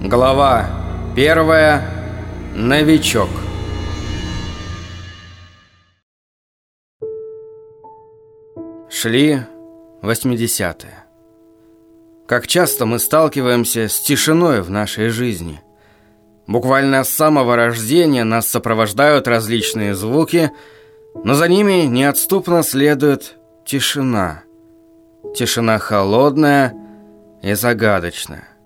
Глава первая. Новичок. Шли 80-е. Как часто мы сталкиваемся с тишиной в нашей жизни. Буквально с самого рождения нас сопровождают различные звуки, но за ними неотступно следует тишина. Тишина холодная и загадочная.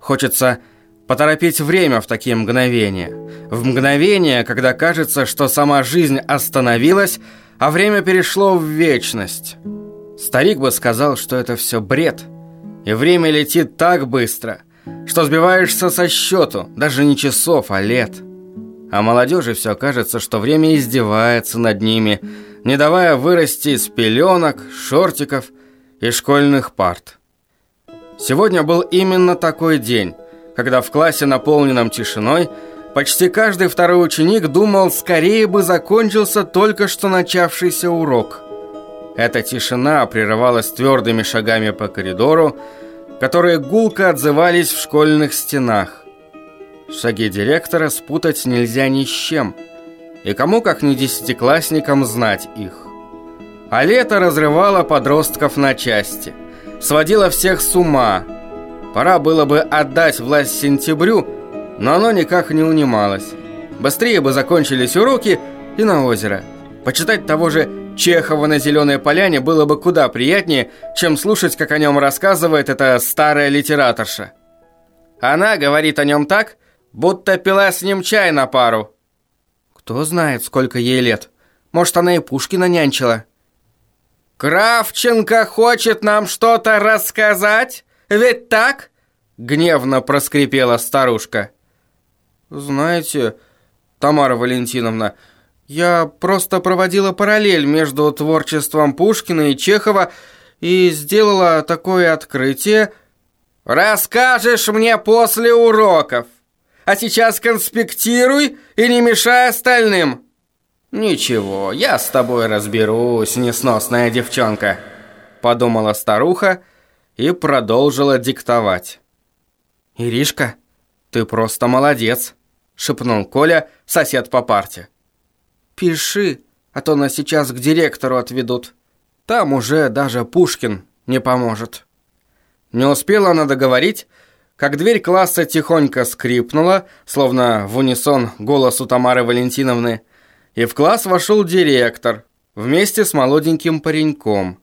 Хочется поторопить время в такие мгновения. В мгновения, когда кажется, что сама жизнь остановилась, а время перешло в вечность. Старик бы сказал, что это все бред. И время летит так быстро, что сбиваешься со счету, даже не часов, а лет. А молодежи все кажется, что время издевается над ними, не давая вырасти из пеленок, шортиков и школьных парт. Сегодня был именно такой день, когда в классе, наполненном тишиной, почти каждый второй ученик думал, скорее бы закончился только что начавшийся урок. Эта тишина прерывалась твердыми шагами по коридору, которые гулко отзывались в школьных стенах. Шаги директора спутать нельзя ни с чем, и кому как не десятиклассникам знать их. А лето разрывало подростков на части – сводило всех с ума. Пора было бы отдать власть сентябрю, но оно никак не унималось. Быстрее бы закончились уроки и на озеро. Почитать того же Чехова на Зеленой Поляне было бы куда приятнее, чем слушать, как о нем рассказывает эта старая литераторша. Она говорит о нем так, будто пила с ним чай на пару. Кто знает, сколько ей лет. Может, она и Пушкина нянчила. «Кравченко хочет нам что-то рассказать? Ведь так?» Гневно проскрипела старушка. «Знаете, Тамара Валентиновна, я просто проводила параллель между творчеством Пушкина и Чехова и сделала такое открытие...» «Расскажешь мне после уроков, а сейчас конспектируй и не мешай остальным!» «Ничего, я с тобой разберусь, несносная девчонка», — подумала старуха и продолжила диктовать. «Иришка, ты просто молодец», — шепнул Коля, сосед по парте. «Пиши, а то нас сейчас к директору отведут. Там уже даже Пушкин не поможет». Не успела она договорить, как дверь класса тихонько скрипнула, словно в унисон голосу Тамары Валентиновны, и в класс вошел директор вместе с молоденьким пареньком.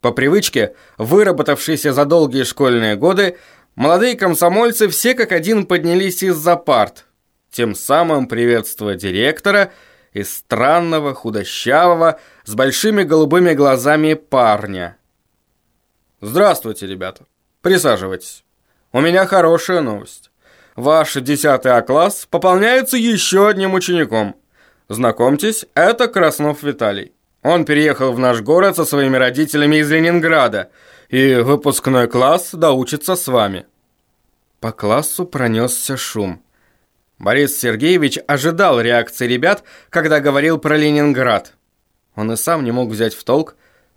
По привычке, выработавшейся за долгие школьные годы, молодые комсомольцы все как один поднялись из-за парт, тем самым приветствуя директора и странного, худощавого, с большими голубыми глазами парня. «Здравствуйте, ребята. Присаживайтесь. У меня хорошая новость. Ваш 10 А-класс пополняется еще одним учеником. Знакомьтесь, это Краснов Виталий. Он переехал в наш город со своими родителями из Ленинграда, и выпускной класс доучится с вами». По классу пронесся шум. Борис Сергеевич ожидал реакции ребят, когда говорил про Ленинград. Он и сам не мог взять в толк,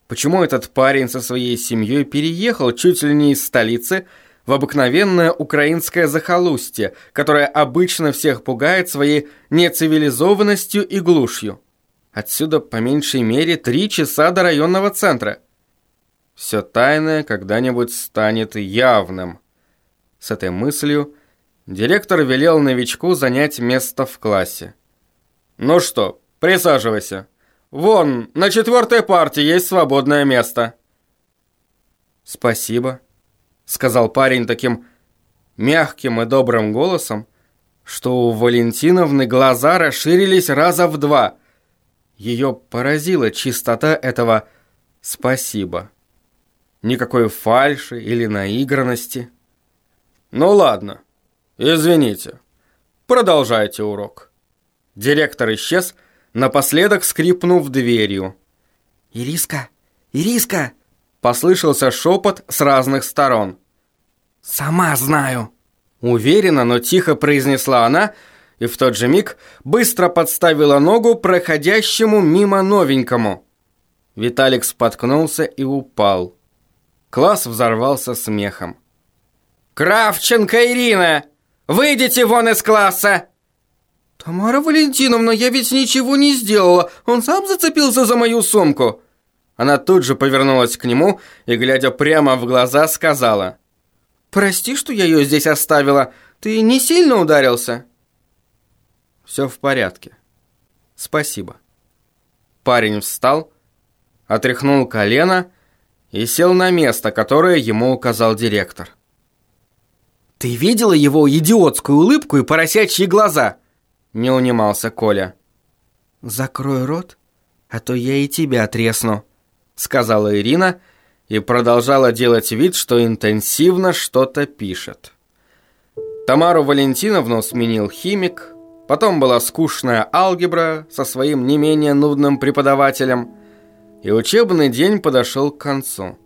почему этот парень со своей семьей переехал чуть ли не из столицы в обыкновенное украинское захолустье, которое обычно всех пугает своей нецивилизованностью и глушью. Отсюда по меньшей мере три часа до районного центра. Все тайное когда-нибудь станет явным. С этой мыслью директор велел новичку занять место в классе. «Ну что, присаживайся. Вон, на четвертой партии есть свободное место». «Спасибо», сказал парень таким мягким и добрым голосом, что у Валентиновны глаза расширились раза в два. Ее поразила чистота этого «спасибо». Никакой фальши или наигранности. «Ну ладно, извините. Продолжайте урок». Директор исчез, напоследок скрипнув дверью. «Ириска! Ириска!» Послышался шепот с разных сторон. «Сама знаю!» Уверенно, но тихо произнесла она, и в тот же миг быстро подставила ногу проходящему мимо новенькому. Виталик споткнулся и упал. Класс взорвался смехом. «Кравченко Ирина! Выйдите вон из класса!» «Тамара Валентиновна, я ведь ничего не сделала. Он сам зацепился за мою сумку». Она тут же повернулась к нему и, глядя прямо в глаза, сказала. «Прости, что я ее здесь оставила. Ты не сильно ударился?» «Все в порядке. Спасибо». Парень встал, отряхнул колено и сел на место, которое ему указал директор. «Ты видела его идиотскую улыбку и поросячьи глаза?» Не унимался Коля. «Закрой рот, а то я и тебя тресну», сказала Ирина и продолжала делать вид, что интенсивно что-то пишет. Тамару Валентиновну сменил химик, потом была скучная алгебра со своим не менее нудным преподавателем, и учебный день подошел к концу.